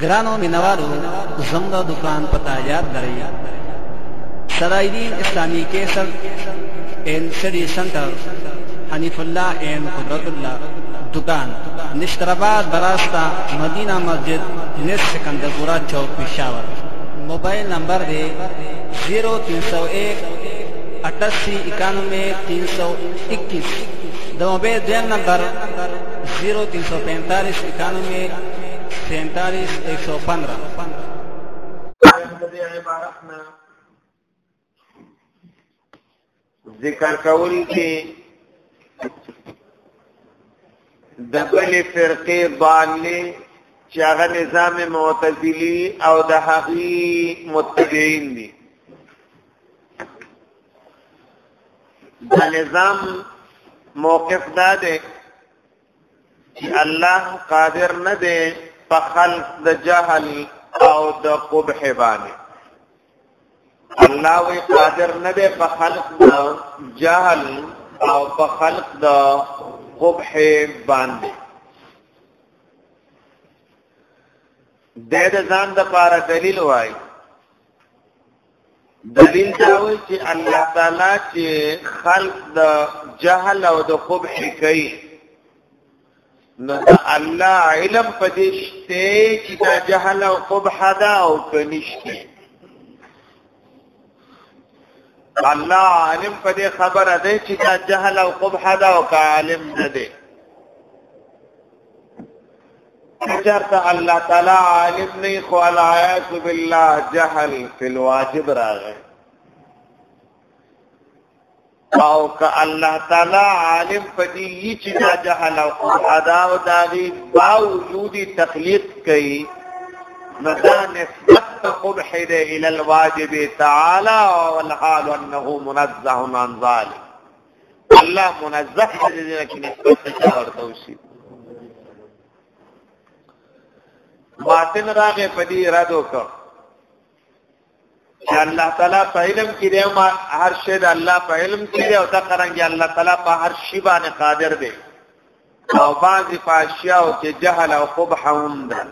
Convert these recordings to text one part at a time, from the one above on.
ګرانو مینوالو زموږ دکان پتا یاد لرئ سرایدین اسلامی کیسر اینڈ سټډي سنټر حنیف الله اینڈ قدرت الله دکان نشترآباد براستا مدینہ مسجد نس سکندرپورا چوک پشاور موبایل نمبر دی 0301 88 91 321 د موبایل دیم نمبر 0345 91 سینتالیس ایک سو پندرہ دې عبارت نه ذکر کول کې د بلې فرقې باندې چې هغه نظام معتزلی او د هغې متبعین دي د نظام موقف دا دی چې الله قادر نه دی په خلق د جهل او د قبح باندې الله وی قادر نه دی په خلق د جهل او په خلق د قبح باندې د ځان د پاره دلیل وایي دلیل دا وایي چې الله تعالی چې خلق د جهل او د قبح کوي نو دا الله علم پدشته چې دا جهل او قبح دا او کنيشته الله عالم په دې خبره ده چې دا جهل او قبح دا او عالم نه ده چرته الله تعالی عالم نه خو الایات بالله جهل فی الواجب راغی او که الله تعالی عالم پدې چې دا جهل او ادا او داغي باوجود تخلیق کوي ندا نسبت قبح دې الى الواجب تعالی والحال انه منزه عن ذلك الله منزه دې دې کې نسبت ته ورته وشي باطن راغه پدی اراده وکړ چې الله تعالی په علم کې دی ما هر شی د الله په علم کې دی او دا څنګه الله تعالی په هر شی باندې قادر دی او بعضی پاشیاو کې جهل او قبح هم ده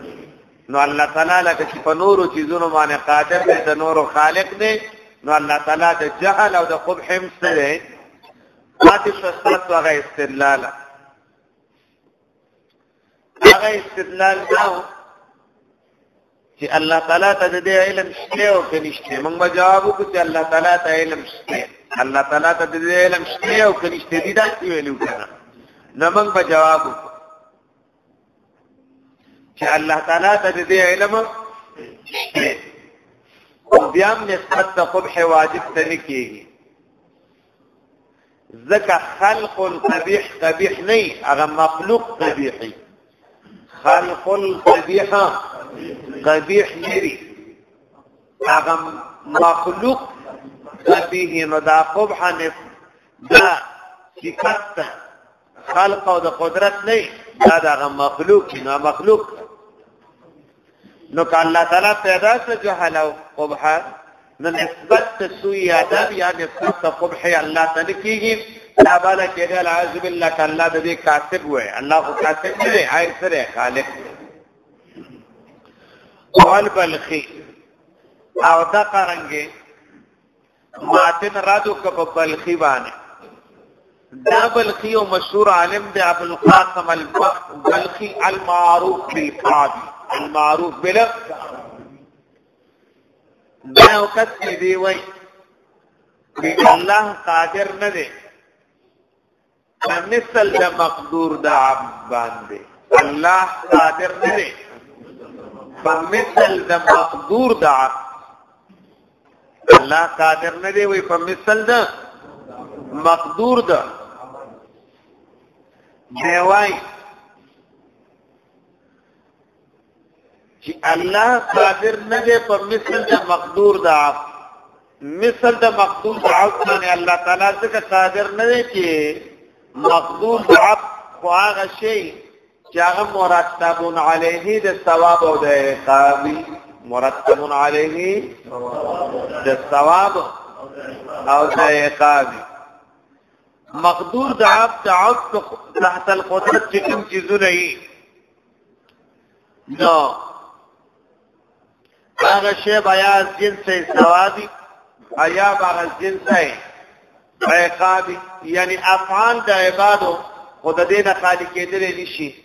نو الله تعالی لکه چې په نورو چیزونو باندې قادر دی د نورو خالق دی نو الله تعالی د جهل او د قبح هم سره پاتې شستات او هغه استدلال هغه استدلال نو چې الله تعالی ته د دې علم شته او که نشته موږ به جواب وکړو چې الله تعالی ته علم شته الله تعالی ته د دې علم شته او که نشته دي دا څه ویلو کنه نو موږ به جواب وکړو چې الله تعالی ته د دې علم شته او بیا هم نسبت د قبح واجب ته نه کیږي ځکه خلق قبیح قبیح نه هغه مخلوق قبیح خلق قبیح قبیح لري هغه مخلوق قبیح نو دا قبح نه دا صفت خلق او د قدرت نه دا دغه مخلوق نه مخلوق نو که الله تعالی پیدا کړ جهل او قبح نو نسبت ته سوی ادب یا نسبت ته قبح الله تعالی کیږي دا بالا کېږي اعوذ بالله کله د دې کاتب وای الله خو کاتب نه دی هاي سره خالق قال بلخي او دا قرانګي ماتن رادو کپ بلخی باندې دا بلخی او مشهور عالم دی ابو القاسم البلخی المعروف بالقاضي المعروف بل دا وخت دی وای چې الله قادر نه دی په مثل د مقدور د عبد باندې الله قادر نه دی په مثل د مقدور د عبد الله قادر نه دی وي په مثل د مقدور د دی وای چې الله قادر نه دی په مثل د مقدور د عبد مثل د مقدور د عبد باندې الله تعالی څخه قادر نه دی چې مقدور د عبد خو هغه شی چې هغه مرتب علیه د ثواب او د عقاب مرتب علیه د ثواب او د عقاب مقدور د عبد عبد تحت القدرت چې کوم چیزونه یې نو هغه شی بیا جنس ثوابي ایا هغه جنس عقاب یعنی افعال د عبادو خود دې نه خالی کېدل نشي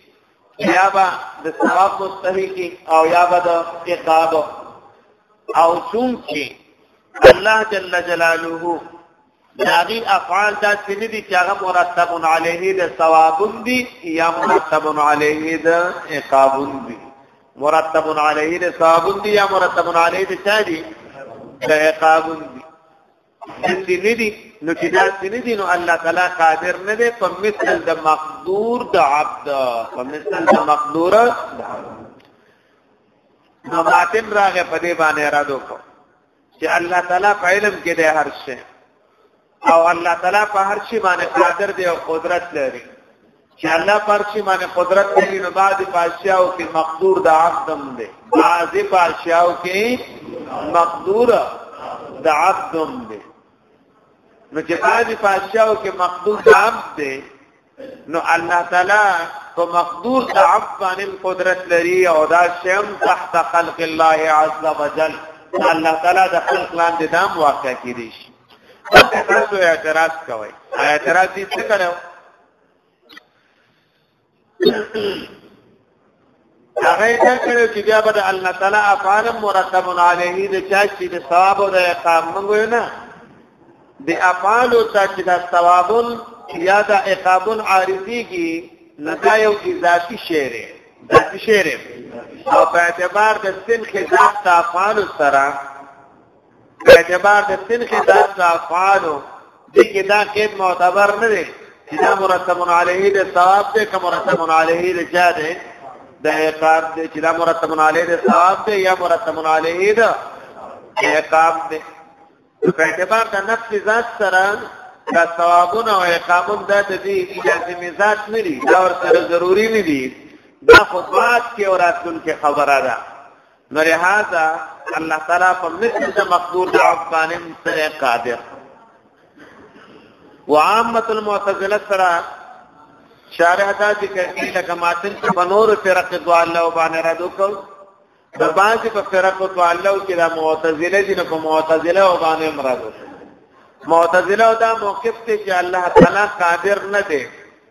یا با د ثواب مستحقي او یا با د عقاب او چون کې الله جل جلاله داغي افعال دا سنې دي چې هغه مرتب علیه د ثواب دي یا مرتب علیه د عقاب دي مرتب علیه د ثواب دي یا مرتب علیه د چا دي د عقاب دي سنې دي نو چې دا سنې دي نو الله تعالی قادر نه دی په مثل د مقدور د عبد په مثل د مقدور د عبد نو ماتن راغه په دې باندې را دوکو چې الله تعالی په علم کې دی هر شی او الله تعالی په هر شی باندې قادر دی او قدرت لري چې الله پر شی باندې قدرت لري نو بعد پاشیاو کې مقدور د عبدم دی بعد پاشیاو کې مقدور د عبدم دی نو چې بعد پاشیاو کې مقدور د عبد دی نو الله تعالی په مقدور د عبد باندې قدرت لري او دا شم تحت خلق الله عز وجل الله تعالی د خلق لاندې دام واقع کړي شي تاسو اعتراض کوئ اعتراض دې څه کړو هغه څنګه کړو چې بیا به الله تعالی افعال مرتب علیه د چا چې د ثواب او د اقام موږ نه د افعال او ته چې د ثواب یا د اقاب عارضی کی لدا یو اضافي شعر ذاتی شعر او په اعتبار د سن خلاف د افعال سره په اعتبار د سن خطاب د افعالو دې کې دا قید معتبر نه دی چې دا مرتب علیه د ثواب دی که مرتب علیه د چا دی د عقاب دی چې دا مرتب علیه د ثواب دی یا مرتب علیه د عقاب دی په اعتبار د نفس ذات سره دا ثوابونه او عقابونه د دې اجازه مزات نه دي دا ورته ضروری نه دي دا خدوات کې اوراتون کې خبره ده نو لہذا الله تعالی په مثل د مقدور د افغان سره قادر وعامه المعتزله سره شارح دا ذکر کوي لکه ماتن چې بنور فرق دو الله باندې را دوکل د باندې په فرق دو الله کې د معتزله دي نو په معتزله باندې مراد معتزله دا موقف ته چې الله تعالی قادر نه دی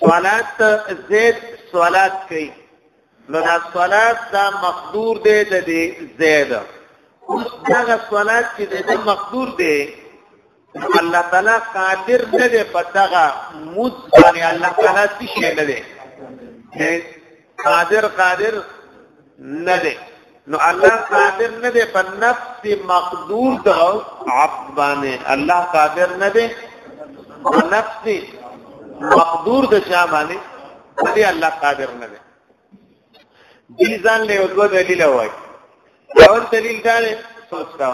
صلات زید صلات کوي نو دا صلات دا مقدور دی د دې زید اوس دا صلات چې د مقدور دی الله تعالی قادر نه دی په دغه موږ باندې الله تعالی څه شي نه دی قادر قادر نه دی نو الله قادر نه دی په نفس مقدور د عبد باندې الله قادر نه دی په نفس مقدور د چا باندې دی الله قادر نه دی دې ځان له دوه دلیل وایي اول دلیل دا دی سوچ کا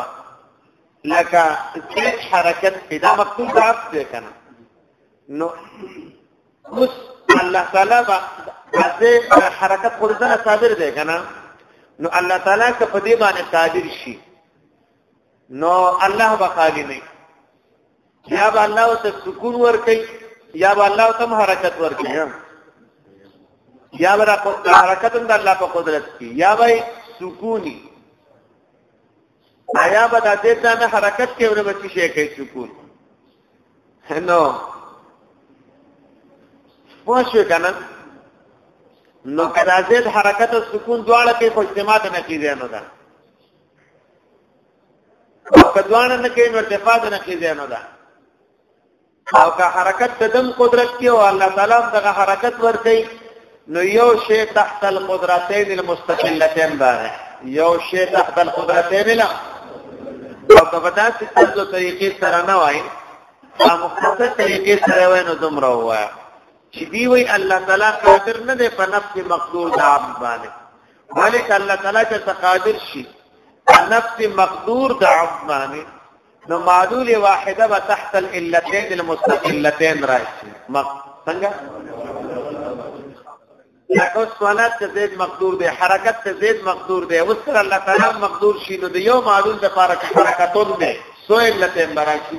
لکه چې حرکت پیدا مقصود عبد دی کنه نو اوس الله تعالی با ازه حرکت خورځنه صابر دی کنه نو الله تعالی که په دې باندې قادر شي نو الله به خالی نه یا به الله ته سکون ورکي یا به الله ته حرکت ورکي یا به حرکت د الله په قدرت کې یا به سکونی آیا به د دې ته نه حرکت کې ورو بچی شي کوي سکون نو پوښښ کنه نو کدا زید حرکت او سکون دواړه کې خو اجتماع نه کیږي نو دا او کدوانه نه کوي نو ارتفاع نه کیږي نو دا او که حرکت د دم قدرت کې او الله تعالی دغه حرکت ورکړي نو یو شی تحت القدرتین المستقلتین باندې یو شی تحت القدرتین لا او که په داسې څه طریقې سره نه وای په مختصر طریقې سره وای نو دومره وای چې دی وی الله تعالی قادر نه دی په نفس مقدور د عبد باندې مالک الله تعالی چې قادر شي نفس مقدور د عبد باندې نو معلول واحده به تحت العلتين المستقلتين راشي مخ څنګه لکه سوالات ته زید مقدور دی حرکت ته زید مقدور دی اوس سره الله تعالی مقدور شي نو د یو معلول د لپاره حرکتون دی سو علتين براشي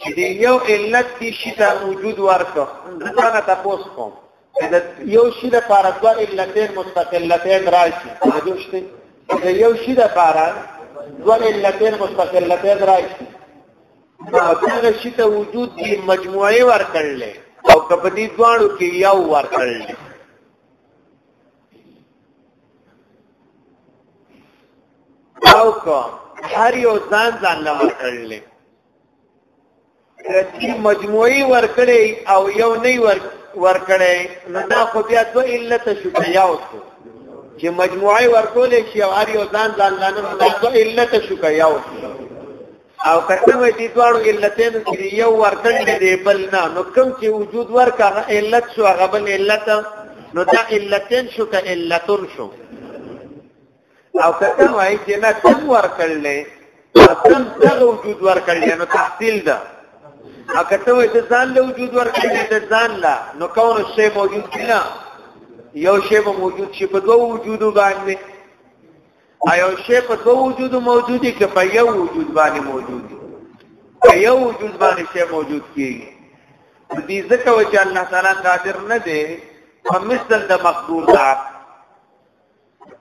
چې د یو علت دي شي ته وجود ورکړو ځکه تاسو کوم د یو شي د پاره دوه علتین مستقلتین راشي راځوشته د یو شي د پاره دوه علتین مستقلتین راشي هغه شي ته وجود دي مجموعي ورکړل او کبدي دواړو کې یو ورکړل او کو هر یو ځان ځان لور کړل کچی مجموعی ورکړی او یو نه ورکړی نو دا خو بیا دو علت شو بیا وسو چې مجموعی ورکول شي او هر یو ځان ځان لانه دا دو علت شو بیا وسو او کته وې دي دواړو علتین چې یو ورکړی دی بل نه نو کوم چې وجود ورکا علت شو هغه بل علت نو دا علتین شو که علتون شو او کته وای چې نه تم ورکړل تم څنګه وجود ورکړل نو تحصیل ده او کته وای چې ځان له وجود ورکړل د ځان لا نو کون شی موجود نه یو شی به موجود شي په دوه وجودو باندې ایو شی په دوه وجودو موجودي که په یو وجود باندې موجودي په یو وجود باندې شی موجود کیږي دې ځکه چې الله تعالی قادر نه دی په مثل د مقدور ذات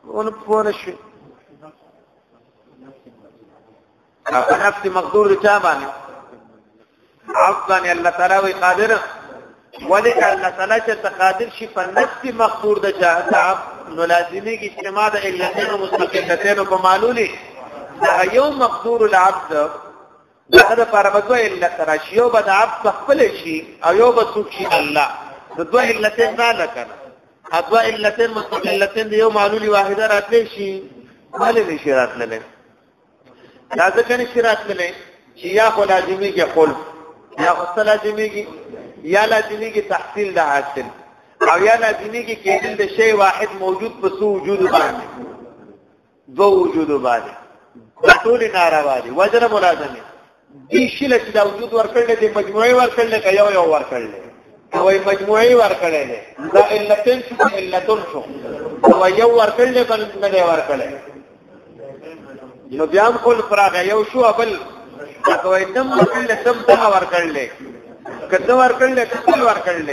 ونه پوره شي په نفس مقدور چا باندې عفوا الله تعالی وی قادر ولی الله تعالی چې تقادر شي په نفس مقدور د چا تعب نو لازمي کې اجتماع د علتین مستقلتین په معلولی دا یو مقدور العبد د هغه لپاره به دوه علت راشي یو به د عبد په خپل شي او یو به څوک شي الله د دوه علتین نه لکنه دوه علتین مستقلتین د یو معلولی واحده راتلی شي ولې نه شي راتللی دا ځکه نه شي راتللی چې یا خو لازمي کې خلف یا خو څه لازمي کې یا لازمي کې تحصیل د حاصل او یا لازمي کې کېدل د شی واحد موجود په سو وجود باندې دو وجود باندې ټول ناروا دي وجر ملازمه دي شله چې دا وجود ورکړل دي مجموعي ورکړل دی یو یو ورکړل دی وای مجموعي ورکړل دي دا علتن شو علتن شو وای یو ورکړل دی بل نه دی ورکړل نو بیا هم کول فراغ یو شو بل دا وای تم کله سم دا ورکړل کته ورکړل کته ورکړل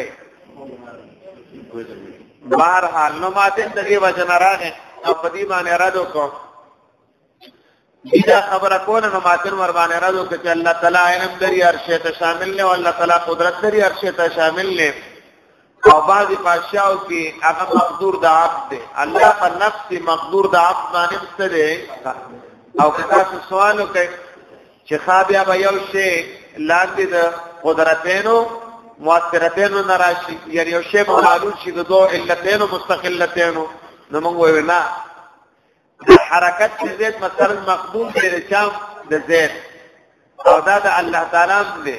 بهر حال نو ماته د دې وجنه راغې او په دې باندې را دو کو دا خبره کوله نو ماتن ور باندې را دو چې الله تعالی علم دري ارشه ته شامل نه او الله تعالی قدرت دري ارشه ته شامل نه او بعضی پاشاو کې هغه مقدور د عبد دی الله په نفس مقدور د عبد باندې ستره او که تاسو سوال وکړئ چې ښا بیا به یو شی لاندې د قدرتینو مؤثرتینو نه راشي یعنی یو شی معلوم شي د دوه علتینو مستقلتینو نو موږ وایو نه حرکت چې زید مثلا مقبول دی چا د زید او دا د الله تعالی دی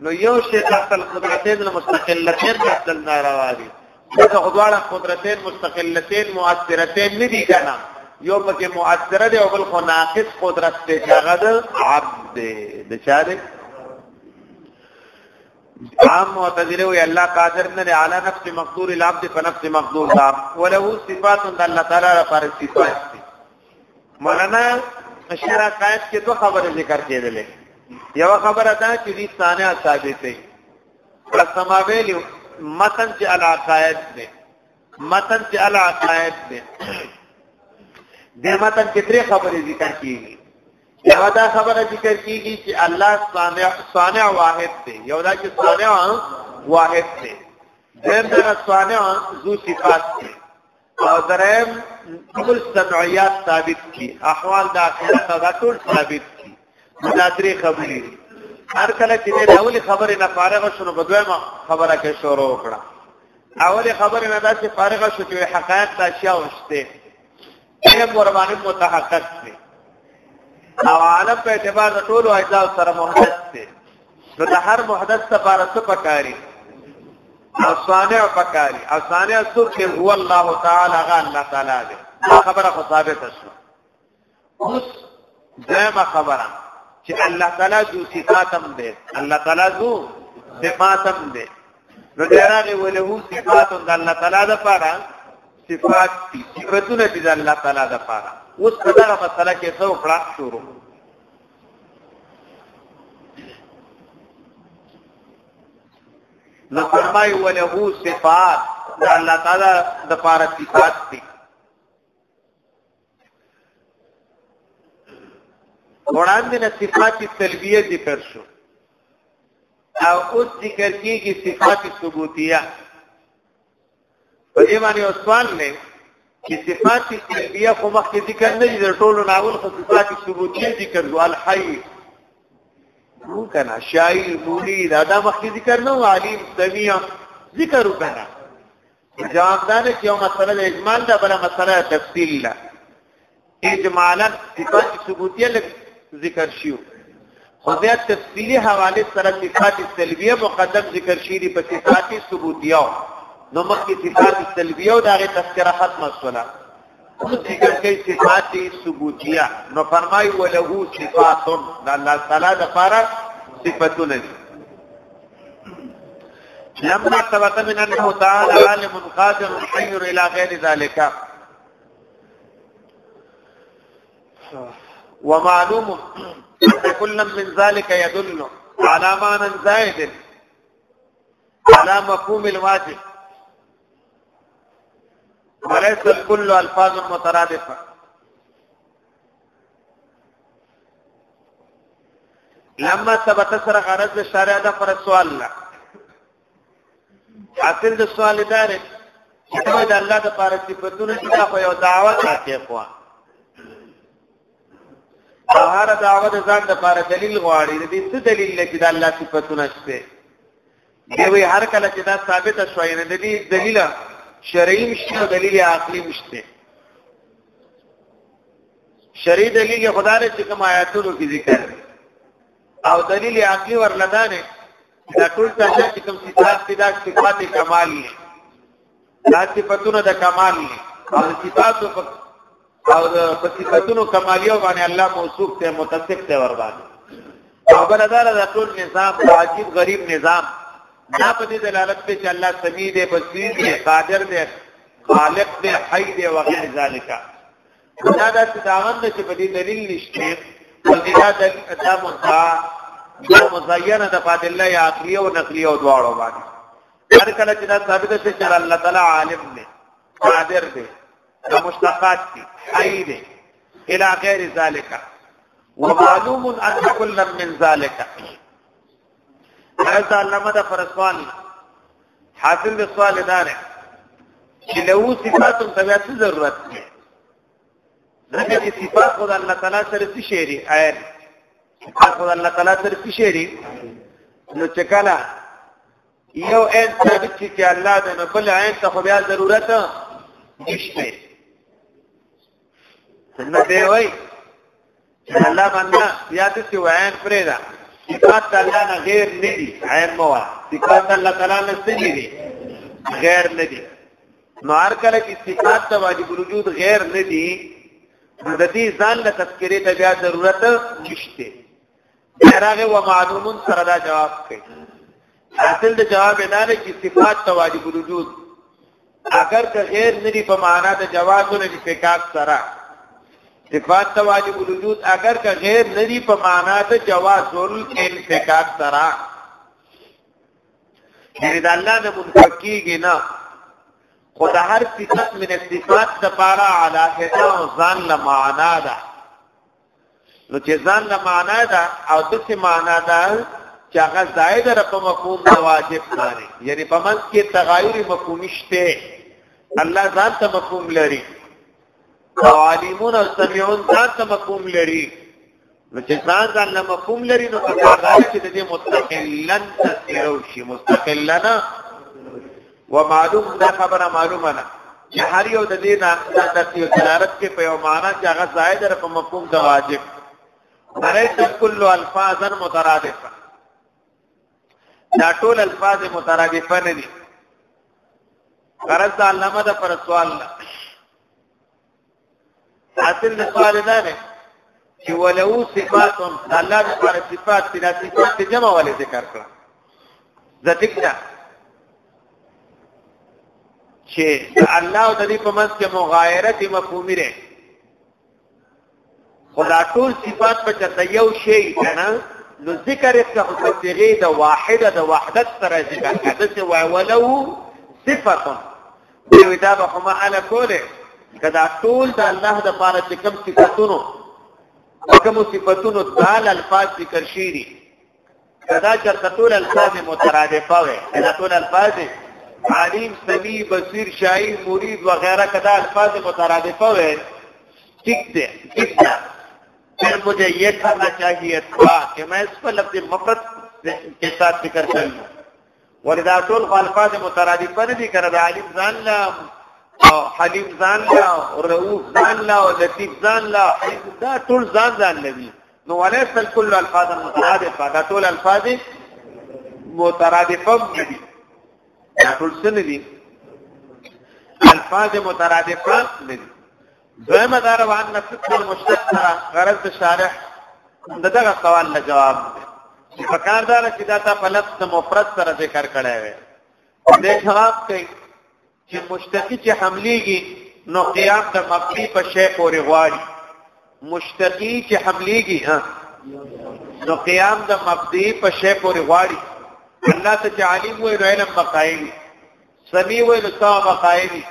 نو یو شی تحصل قدرتین المستقلتین تحصل ناروا دي دغه خدواړه قدرتین مستقلتین مؤثرتین نه دي کنه یو پکې مؤثر دی او بل خو ناقص قدرت ته هغه د عبد دی د چا دی عام معتذره وی الله قادر نه دی علی نفس مقدور العبد فنفس مقدور دا وله صفات د الله تعالی لپاره صفات دي مولانا مشرا قائد کې دوه خبرې ذکر کېدلې یو خبره دا چې دې ثانیا ثابت دی قسمه ویلو متن چې العقائد دی متن چې العقائد دی د متن کې درې خبرې ذکر کیږي یو دا خبره ذکر کیږي چې الله صانع صانع واحد دی یو دا چې صانع واحد دی دیم دا صانع ذو صفات دی او درم ټول سمعيات ثابت دي احوال د اخرت دا ټول ثابت دي دا درې خبرې هر کله چې د اول خبرې نه فارغ شونه په دویمه خبره کې شروع کړه اول خبرې نه داسې فارغ شو چې حقایق د اشیاء وشته هغه قرباني متحقق دي او عالم په اعتبار د ټولو اجزا سره محدث دي نو د هر محدث لپاره څه پکاري اصانع پکاري اصانع څوک دی هو الله تعالی غا الله تعالی دی خبره خو ثابته شوه اوس دغه خبره چې الله تعالی ذو صفاتم دی الله تعالی ذو صفاتم دی نو دراغه وله صفات د الله تعالی د پاره صفات دي صفاتونه دي د الله تعالی د پاره اوس په دغه مسله کې څو کړه شروع نو فرمای وله صفات دا الله تعالی د پاره صفات دي وړاندې نه صفات سلبیه ذکر شو او اوس ذکر کیږي صفات ثبوتیه په دې باندې یو سوال دی چې صفات سلبیه خو مخکې ذکر نه دي ټولو ناول خو صفات ثبوتیه ذکر دو الحی نو کنه شاعر مولي دا دا مخکې ذکر نه عالم سمیع ذکر وکړه جواب دا نه چې یو مسله د اجمال ده بل مسله تفصیل ده اجمالا صفات ثبوتیه لک ذکر شیو خو بیا تفصیلی حواله سره صفات سلبیه مقدم ذکر شی دی په صفات ثبوتیه نو مخکې صفات سلبیه او دغه تذکرہ ختم وسوله اوس ذکر کوي صفات ثبوتیه نو فرمای وله صفات د الله تعالی د لپاره صفاتونه دي لما ثبت من انه تعالى عالم قادر حي الى غير ذلك ومعلوم ان كل من ذلك يدل على معنى زائد على مفهوم الواجب وليس الكل الفاظ مترادفه لما ثبت سره غرض الشارع ده پر سوال لا حاصل د سوال دار چې دا د الله د پاره صفاتونه چې دا خو یو دعوت راکې خو دا هر دعوت ځان د پاره دلیل غواړي دې څه دلیل لکه د الله صفاتونه شته دی وی هر کله چې دا ثابت شوی نه دی دلیل شرعي مشته دلیل عقلي مشته شرعي دلیل خدای چې کوم آیاتونو کې ذکر دی او دلیل عقلی ورله دا دی دا ټول څنګه چې کوم صفات دي دا صفات کمال دي دا صفاتونه د کمال دي او صفاتو په او په صفاتونو کمالیو باندې الله موصوف ته متصف ته ور باندې او بلدار دا ټول نظام عجیب غریب نظام دا په دې دلالت کوي چې الله سمیع دی بصیر دی قادر دی خالق دی حی دی وغیر ذالک دا دا چې دا غند چې په دې دلیل نشته دا دا مصا دا مزینه د فاد الله یا عقلی او نقلی او دواړو باندې هر کله چې دا ثابت شي چې الله تعالی عالم دی قادر دی دا مشتقات دي حي دی الى غیر ذالک ومعلوم ان كل من ذالک هغه علامه د فرسوانی حاصل د سوال دار چې له صفاتو طبيعت ضرورت دی دغه چې صفات خدای الله تعالی سره څه شری آیت صفات خدای الله تعالی سره څه شری نو چې کله یو ان ثابت شي چې الله د نو بل عین ته خو بیا ضرورت نشته سنت دی وای الله باندې یا د سی وعین پرې دا صفات الله نه غیر نه دي عین مو صفات الله تعالی نه سړي دي غیر نه دي نو هر کله چې صفات د واجب وجود غیر نه دي د دې ځان له تذکرې ته بیا ضرورت نشته دراغه و معلومون سره دا جواب کوي حاصل د جواب نه لري چې صفات ته واجب الوجود اگر که غیر ندی په معنا د جواز نه دي فکاک سره صفات ته واجب الوجود اگر که غیر ندی په معنا د جواز الانفکاک سره یعنی د الله نه منفکیږي نه خو د هر صفت من صفات د پاره علاهه او ځان له معنا ده نو چې ځان له معنا ده او د څه معنا ده چې هغه زائد را په مفهوم د واجب باندې یعنی په منځ کې تغایر مفهوم شته الله ځان ته مفهوم لري او عالمون او سمعون ځان ته مفهوم لري نو چې ځان ځان له مفهوم لري نو په هغه چې د مستقلن تذکرو شي مستقلن ومعلوم دا خبره معلومه ده چې هر یو د دې نه د یو دلالت کې په یو معنا چې هغه زائد ده په مفهوم د واجب وليس كل الفاظ مترادفه دا ټول الفاظ مترادفه نه دي غرض د علامه د پر سوال نه حاصل د سوال دا دی چې ولو صفات الله د پر صفات د صفات جمع ولې ذکر کړه ذکر چې الله او د دې په منځ کې مغایرت مفهومي لري خدا ټول صفات په چته یو شی کنه نو ذکر ته خو صيغه د واحده د وحدت سره ذکر کده چې وای ولو صفه دوی دا به هم انا کوله کدا ټول د الله د پاره چې کوم صفاتونو کوم صفاتونو تعالی الفاظ ذکر شي دا چرته ټول الفاظ مترادفه وي دا ټول الفاظ عالم سمی بصیر شاعر مرید وغیرہ کدا الفاظ مترادفه وي ٹھیک ده ٹھیک ده پھر مجھے یہ کرنا چاہیے تھا کہ میں اس پر لفظ مفرد کے ساتھ ذکر کروں ولې دا ټول خو الفاظ مترادفه نه دي کنه د علیم ځان لا او حلیم ځان لا او رؤوف ځان لا او لطیف ځان لا دا ټول ځان ځان لوي نو وليس الكل الفاظ مترادفه دا ټول الفاظ مترادفه دي دا ټول څه نه دي الفاظ مترادفه نه دي دویمه دا روان نفس المشتق سره غرض د شارح دغه سوال له جواب دی په کار دا چې دا تا په لفظ مفرد سره ذکر کړی وي د جواب کوي چې مشتقي چې حمليږي نو قیام د مبني په شی پورې غواړي مشتقي چې حمليږي ها نو قیام د مبني په شی پورې غواړي الله ته چې عالم وي نو علم مقايل سمیع وای نو سوا بقائمی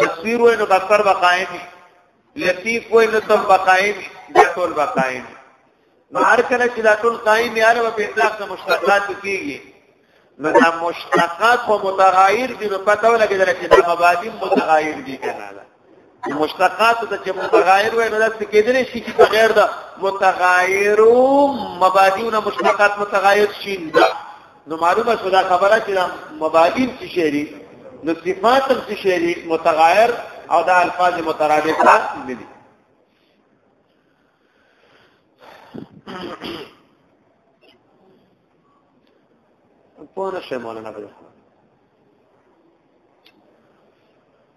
بصیر وای نو بصر بقائمی لطیف وای نو تم بقائمی دا ټول بقائمی نو هر کله چې دا ټول قائم یې هر په اطلاق د مشتقات کیږي نو دا مشتقات خو متغایر دي نو پته ولګیدل چې دا مبادی متغایر دي کنه مشتقات ته چې متغایر وي نو دا څه کېدلی شي چې بغیر د متغایرو مبادیونه مشتقات متغایر شي نو معلومه شو دا خبره چې مبادین څه شي نو صفات هم څه شي متغایر او دا الفاظ مترادفه نه دي په نشه مولانا بل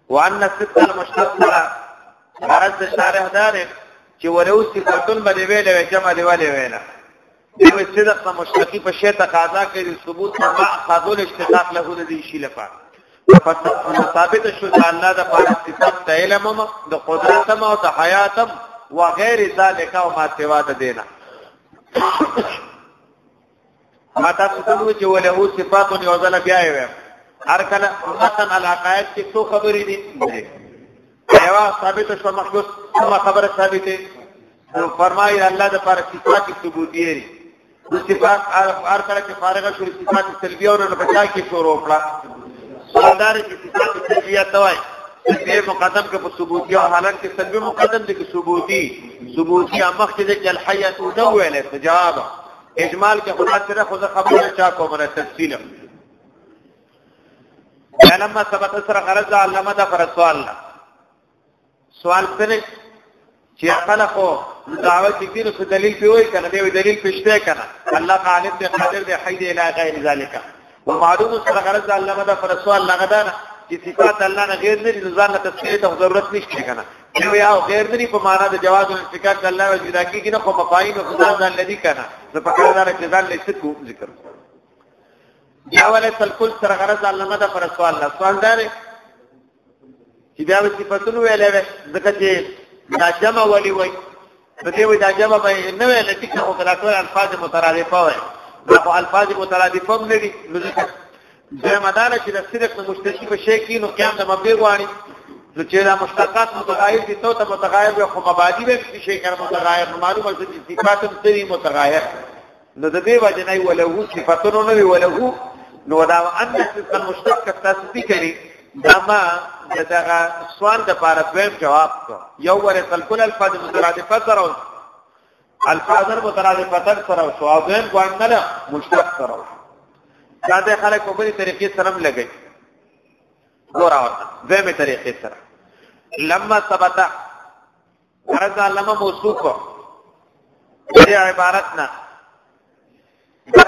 وان ست المشتق غرض د شارح دار چې ولو صفاتون باندې ویلې جمع دی ولې ویلې دیو صدق نه مشتقی په شی تقاضا کوي ثبوت نه ما خاذول اشتقاق له دې شی لپاره ثابت شو چې الله د پاره صفات ته علم د قدرت او د حیات او غیر ذالک او ما سوا د دینه ما تاسو ته وی چې وله هو صفات او یوزل بیا وي هر کله متن العقائد کې څو خبرې دي یوا ثابت شو مخلوق سم خبره ثابته نو فرمایي الله د پر صفات ثبوتیه دي د صفات هر کله چې فارغه شو صفات سلبیه او نه پچا کې شروع کړه سردار کې صفات سلبیه توای سلبیه مقدم کې په ثبوتیه حالت کې سلبیه مقدم دي کې ثبوتی ثبوتی مخکې د چې الحیات نو ویل څه جواب اجمال کې خدا سره خو خبره چا کومه تفصیل لما ثبت سره غرض علامه دا پر سوال لا سوال سره چې خپل خو دعوه کثیر څه دلیل پیوي کنه دی دلیل پښته کنه الله غالب دی قادر دی حی دی الی غیر ذالک په معلومو سره غرض الله مده پر سوال لغدانه چې صفات الله نه غیر نه نظام ته تسلیت او ضرورت نشته کنه یو یا غیر نه په معنا د جواز او انفکاک الله او جدا کیږي نه خو مفاهیم خدا ځان لدی کنه نو په کار دار چې ځان لسه کو ذکر یا ولې تلکل سره غرض الله مده پر سوال الله سوال دار چې بیا وې صفاتونه ویلې وې ځکه چې دا جمع ولي وي نو دې وې دا جمع به نه ویلې چې څنګه وکړه ټول الفاظ مترادفه وي دا خو الفاظ مترادفه هم نه دي نو ځکه دا مدار چې د صرف نو مشتقي په شی کې نو قیام د مبدی غواړي نو چې دا مشتقات متغایر دي تو ته متغایر وي خو مبادی به شي کار متغایر معلومه چې صفات هم سری متغایر نو د دې وجه نه وله صفاتونو نه وله نو دا ان صفات مشتق تاسو دي کړی دا ما دغه سوال د پاره دویم جواب کو یو ور تلکل الفاظ مترادفه سره او الفاظ مترادفه سره او شوابین ګوندل مشتق سره او دا د خلک په بری طریقې سره لګي ګور اور دغه طریقې سره لما ثبت غرض علامه موصوف دې عبارت نه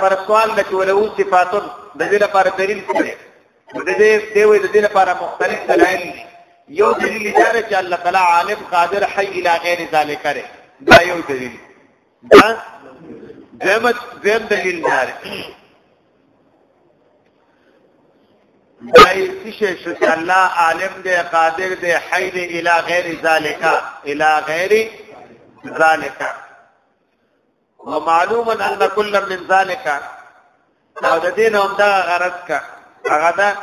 پر سوال د چولو صفاتو د دې لپاره دلیل څه دی د دې دی وې د دې لپاره مختلف دلایل دي یو دلیل دا چې الله تعالی عالم قادر حي الى غیر ذالک لري دا یو دلیل دا زمت زم دلیل نه دای تشه شو چې الله عالم دی قادر دی حی دی الی غیر ذالک الی غیر ذالک ومعلوم ان كل من ذالک او د دین هم دا غرض کا هغه دا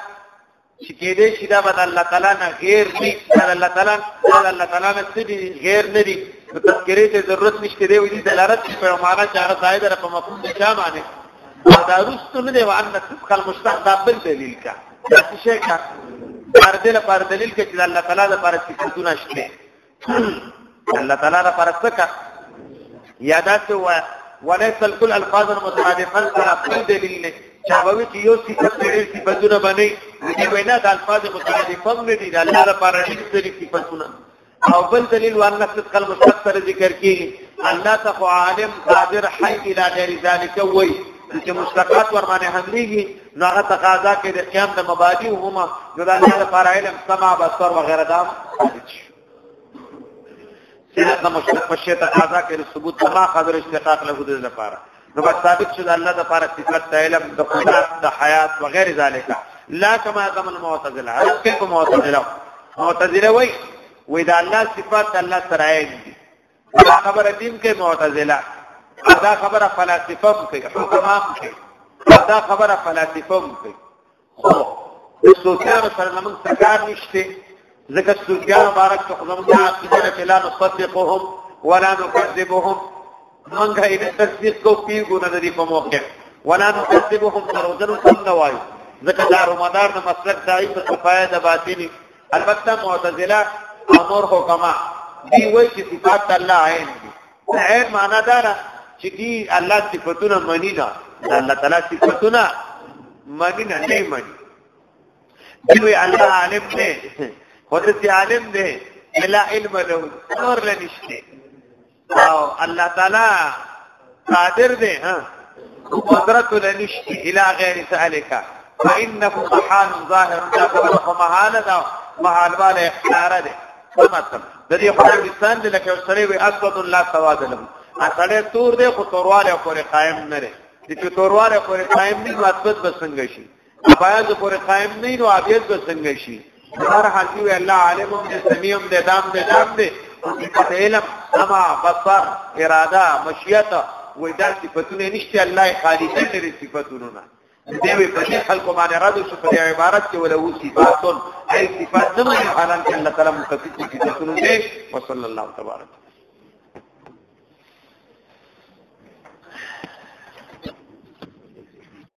چې کې دې چې دا بد الله تعالی نه غیر دي دا الله تعالی دا الله تعالی نه څه دي غیر نه دي د تذکرې ته ضرورت نشته دی وې دلالت په معنا چې هغه ځای در په مفهوم کې چا باندې دا رستو نه دی وان د صدق المشتاق دا بل دلیل کا دا څه شي کا پر دې لپاره دلیل کې چې الله تعالی د پر صفاتونه شته الله تعالی را پرسکه یادا څه و وليس الكل الفاظ مترادفا فقط دلیل نه چاوي چې یو صفت لري صفاتونه باندې دې وینا د الفاظ مترادفا نه دي د الله لپاره هیڅ صفاتونه او بل دلیل وان نفس قلب مستقر ذکر کی الله تخو عالم قادر حی الى غیر ذلک وی چې مشتقات ور باندې حملېږي نو هغه تقاضا کې د قیام د مبادی هما نو د الله لپاره علم سمع بصر وغیرہ دا سیرت نه مشتق په شی تقاضا کې ثبوت تما قدر استحقاق له دې لپاره نو بس ثابت شو د الله لپاره صفات د علم د قدرت د حیات وغیرہ ذالک لا کما زمن معتزله هر کې معتزله معتزله وای وې د الله صفات الله سره دي دا خبره دین کې معتزله دا خبره فلسفه کوي حکمام کوي دا خبره فلسفه کوي خو د سوچانو سره موږ سکار نشته ځکه سوچانو مبارک ته موږ نه عقیده کې لا نصدقهم ولا نكذبهم موږ یې تصدیق کو پیګو نه دی په موقع ولا نكذبهم تروزن څنګه وایو ځکه دارو مدار د مسلک دای په صفایه د باطنی البته معتزله امر خو کما دی وای چې صفات الله عین دي عین معنا دا نه چې دی الله صفاتونه منی نه الله تعالی صفاتونه منی نه نه منی دی الله عالم دی خود سي عالم دی الا علم له نور لنشته او الله تعالی قادر دی ها قدرت لنشتی الى غیر ذالک فانه سبحان ظاهر تقبل فمحال دا محال والا اختیار دی مطلب د دې خدای مثال دی لکه سره وي اسود الله سواد له اصله تور دی خو تورواله پورې قائم نه لري چې تورواله پورې قائم نه واسط بسنګ شي ابایز پر قائم نه نو ابیز به څنګه شي هر حال دی الله عالم او سمیع او دام دې دام دې صفات علم سما بصر اراده مشیت وې دا صفاتونه نشته الله خالي دې لري صفاتونه نه دې وی په خلق باندې را دي په عبارت کې ولا وو صفات اي صفات نه مې حالان کې الله تعالی متفق دي صفاتونه دې وصلی الله تبارک